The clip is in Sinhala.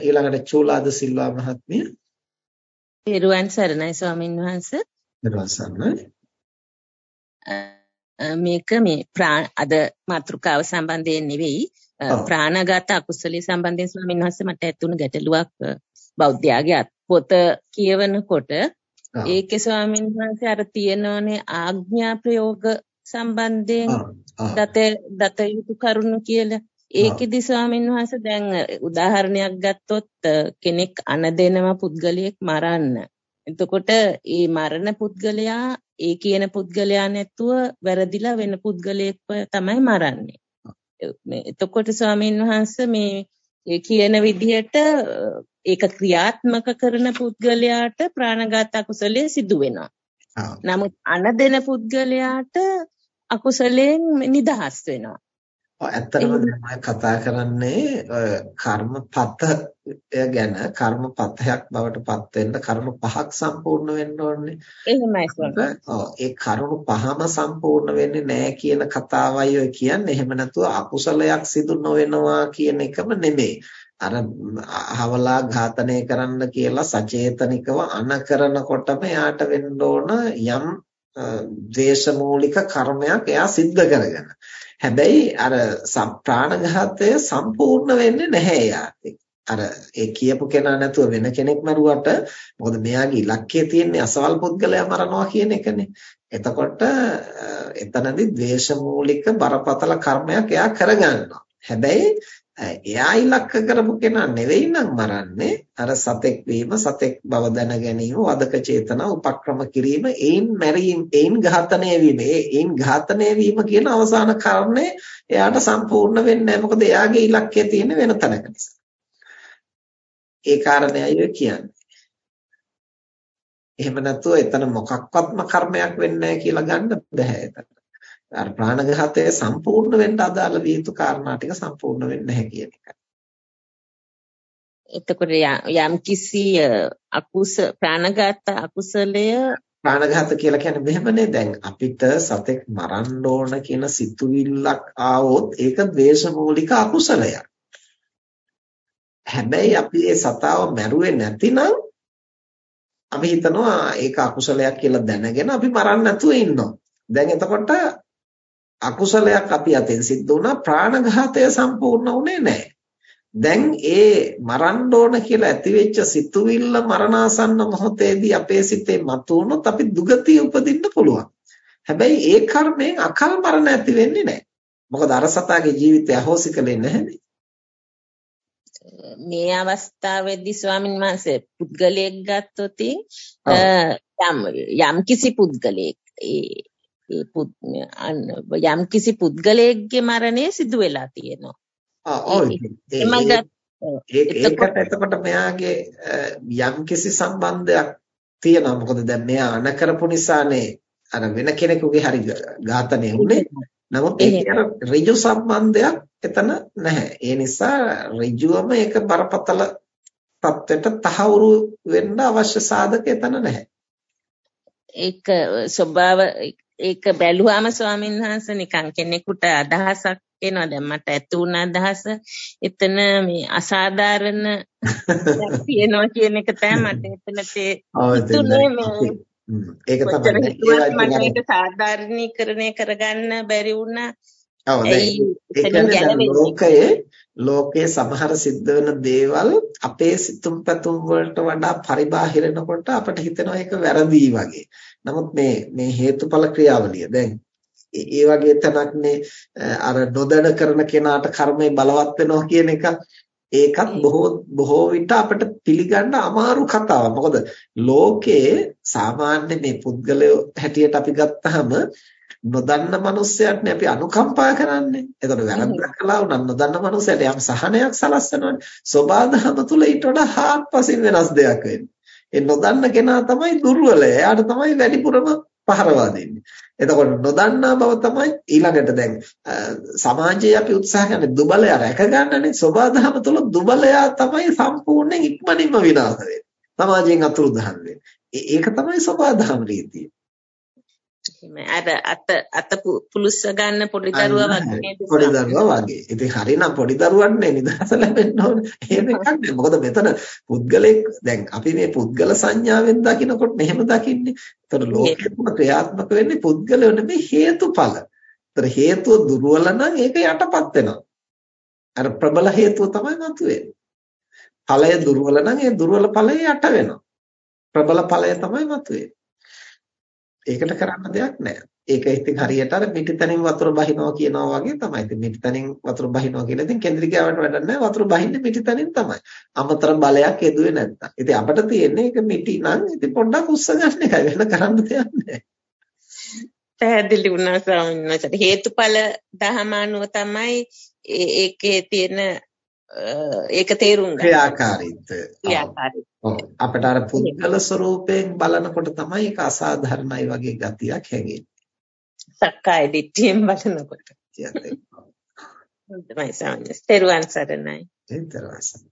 ඊළඟට චූලාද සිල්වා මහත්මිය. පෙරුවන් සරණයි ස්වාමින් වහන්සේ. පෙරුවන් සරණයි. මේක මේ අද මාතෘකාව සම්බන්ධයෙන් නෙවෙයි ප්‍රාණඝාත අකුසලයේ සම්බන්ධයෙන් ස්වාමීන් වහන්සේ මට ඇතුණු ගැටලුවක් බෞද්ධයාගේ පොත කියවනකොට ඒකේ ස්වාමීන් වහන්සේ අර තියෙනෝනේ ආඥා ප්‍රයෝග සම්බන්ධයෙන් දත දත යුතු කරුණු කියලා ඒකෙදි ස්වාමීන් වහන්සේ දැන් උදාහරණයක් ගත්තොත් කෙනෙක් අනදෙනම පුද්ගලයෙක් මරන්න. එතකොට ඒ මරණ පුද්ගලයා ඒ කියන පුද්ගලයා නැතුව වැරදිලා වෙන පුද්ගලයෙක්ව තමයි මරන්නේ. එතකොට ස්වාමීන් වහන්සේ මේ කියන විදිහට ඒක ක්‍රියාත්මක කරන පුද්ගලයාට ප්‍රාණඝාත අකුසලයේ සිදු වෙනවා. නමුත් අනදෙන පුද්ගලයාට අකුසලයෙන් නිදහස් වෙනවා. ඇත්තටම දැන් කතා කරන්නේ කර්මපතය ගැන කර්මපතයක් බවට පත් වෙන්න කර්ම පහක් සම්පූර්ණ වෙන්න ඕනේ. එහෙමයි ඒ කරුණු පහම සම්පූර්ණ වෙන්නේ නැහැ කියන කතාවයි ඔය කියන්නේ. එහෙම නැතුව අකුසලයක් සිදු නොවෙනවා කියන එකම නෙමෙයි. අර හවලා ඝාතනය කරන්න කියලා සචේතනිකව අනකරනකොටම යාට වෙන්න ඕන යම් ද්වේෂමූලික කර්මයක් එයා සිද්ධ කරගන්න. හැබැයි අර ප්‍රාණඝාතය සම්පූර්ණ වෙන්නේ නැහැ යාට. අර ඒ කියපු කෙනා නැතුව වෙන කෙනෙක් මරුවට මොකද මෙයාගේ ඉලක්කය තියෙන්නේ අසවල් පුද්ගලයා මරනවා කියන එකනේ. එතකොට එතනදී ද්වේෂමූලික බරපතල කර්මයක් එයා කරගන්නවා. හැබැයි එයා ඉලක්ක කරපු කෙනා නෙවෙයි නම් මරන්නේ. අර සතෙක් වීම සතෙක් බව දැන ගැනීම වදක චේතනා උපක්‍රම කිරීම ඒන් මැරීම ඒන් ඝාතනය වීම. ඒන් ඝාතනය වීම කියන අවසාන කර්ණය එයාට සම්පූර්ණ වෙන්නේ නැහැ. මොකද එයාගේ ඉලක්කය තියෙන්නේ වෙන තැනක නිසා. ඒ කාරණේයි කියන්නේ. එහෙම නැතුව එතන මොකක්වත්ම කර්මයක් වෙන්නේ නැහැ කියලා ගන්න බෑ එතන. අර ප්‍රාණඝාතය සම්පූර්ණ වෙන්න අදාළ විය යුතු කාරණා ටික සම්පූර්ණ වෙන්නේ නැහැ කියන එකයි. එතකොට යම් කිසි අකුස ප්‍රාණඝාත අකුසලය ප්‍රාණඝාත කියලා කියන්නේ මෙහෙමනේ දැන් අපිට සතෙක් මරන්න ඕන කියන සිතුවිල්ලක් ආවොත් ඒක ද්වේෂමූලික අකුසලයක්. හැබැයි අපි ඒ සතාව මැරුවේ නැතිනම් අපි හිතනවා ඒක අකුසලයක් කියලා දැනගෙන අපි මරන්න නැතුව ඉන්නවා. දැන් එතකොට අකුසලයක් අපි අතෙන් සිද්ධ වුණා ප්‍රාණඝාතය සම්පූර්ණ වුණේ නැහැ. දැන් ඒ මරන්න ඕන කියලා ඇතිවෙච්ච සිතුවිල්ල මරණාසන්න මොහොතේදී අපේ සිතේ මතුවුනොත් අපි දුගතිය උපදින්න පුළුවන්. හැබැයි ඒ කර්මයෙන් අකල් මරණ ඇති වෙන්නේ නැහැ. මොකද අර සතාගේ ජීවිතය අහෝසි කළේ නැහැනේ. මේ අවස්ථාවේදී ස්වාමින් වහන්සේ පුද්ගලයෙක් ගත්තොත් යම් යම් කිසි පුද්ගලයෙක් ඒ යම් කිසි පුද්ගලයෙක්ගේ මරණය සිදු වෙලා තියෙනවා. ආ ඒකට එතකොට මෙයාගේ යම් කිසි සම්බන්ධයක් තියෙනවා. මොකද දැන් මෙයා අන කරපු නිසානේ අර වෙන කෙනෙකුගේ හරි ඝාතනය වුනේ. නමුත් ඒක ඍජු සම්බන්ධයක් එතන නැහැ. ඒ නිසා ඍජුවම ඒක බරපතල තත්ත්වයට තහවුරු වෙන්න අවශ්‍ය සාධක එතන නැහැ. ඒක ස්වභාව ඒක බැලුවාම ස්වාමීන් වහන්සේ නිකන් කෙනෙකුට අදහසක් එනවා. දැන් මට ඇති වුණ අදහස එතන මේ අසාධාරණ තියෙනවා කියන එක තමයි මට එතන තේ ඒක තමයි. ඒක සාධාරණීකරණය කරගන්න බැරි වුණා. ඔව් ලෝකයේ ලෝකයේ සමහර සිද්ධ වෙන දේවල් අපේ සිතුම් පැතුම් වලට වඩා පරිබාහිරනකොට අපිට හිතෙනවා ඒක වැරදි වගේ. නමුත් මේ මේ හේතුඵල ක්‍රියාවලිය දැන් ඒ වගේ තැනක්නේ අර නොදැන කරන කෙනාට කර්මය බලවත් වෙනවා කියන එක ඒකත් බොහෝ බොහෝ විට අපිට පිළිගන්න අමාරු කතාවක්. මොකද ලෝකයේ සාමාන්‍ය මේ පුද්ගලයෝ හැටියට අපි ගත්තාම නොදන්න මනුස්සයක්නේ අපි අනුකම්පා කරන්නේ. එතකොට වැරද්දක් කළා වුණා නොදන්න මනුස්සයට යම් සහනයක් සලස්සනවානේ. සෝබාදහම තුල ඊට වඩා හාත්පසින් වෙනස් දෙයක් වෙන්නේ. ඒ නොදන්න කෙනා තමයි දුර්වලය. එයාට තමයි වැඩිපුරම පහරවා දෙන්නේ. එතකොට නොදන්නා බව තමයි ඊළඟට දැන් සමාජයේ අපි උත්සාහ කරන්නේ දුබලයා රැක ගන්නනේ. සෝබාදහම තුල දුබලයා තමයි සම්පූර්ණයෙන් ඉක්මනින්ම විනාශ වෙන්නේ. සමාජයෙන් අතුරුදහන් වෙන්නේ. ඒක තමයි සෝබාදහම රීතිය. අර අත අත පුලුස්ස ගන්න පොඩි දරුවා වගේ පොඩි දරුවා වගේ. ඉතින් හරිනම් පොඩි දරුවන්නේ නිදහස ලැබෙන්න ඕනේ. එහෙම එකක් නෑ. මොකද මෙතන පුද්ගලෙක් දැන් අපි මේ පුද්ගල සංඥාවෙන් දකිනකොට මෙහෙම දකින්නේ. ඒතර ලෝකෙ තුන ක්‍රියාත්මක වෙන්නේ පුද්ගලයෝ නෙමෙයි හේතුඵල. ඒතර හේතුව දුර්වල නම් ඒක යටපත් වෙනවා. අර ප්‍රබල හේතුව තමයි මතුවෙන්නේ. ඵලය දුර්වල නම් ඒ දුර්වල ඵලය යට වෙනවා. ප්‍රබල ඵලය තමයි මතුවෙන්නේ. ඒකට කරන්න දෙයක් නැහැ. ඒක ඉතින් හරියට අර මිටිතනින් වතුර බහිනවා කියනවා වගේ තමයි. ඉතින් මිටිතනින් වතුර බහිනවා කියලා ඉතින් කේන්ද්‍රිකාවට වැඩක් නැහැ. වතුර බහින්නේ මිටිතනින් තමයි. අමතර බලයක් එදුවේ නැත්තම්. ඉතින් අපිට තියෙන්නේ ඒක මිටි නම් ඉතින් පොඩ්ඩක් උස්ස ගන්න එකයි වෙන කරන්න දෙයක් නැහැ. පැහැදිලි වුණා ස්වාමීන් වහන්සේ. හේතුඵල දහමානුව තමයි ඒකේ තියෙන ඒක තේරුම් ගන්න. ක්‍රියාකාරීත්වය. ක්‍රියාකාරීත්වය. අපිට අර පුද්ගල ස්වરૂපයෙන් බලනකොට තමයි ඒක අසාධාරණයි වගේ ගතියක් හැගෙන්නේ. සක්කාය දිට්ඨියෙන් බලනකොට. හොඳයි සාමාන්‍ය. තෙරුවන් සරණයි. තෙරුවන් සරණයි.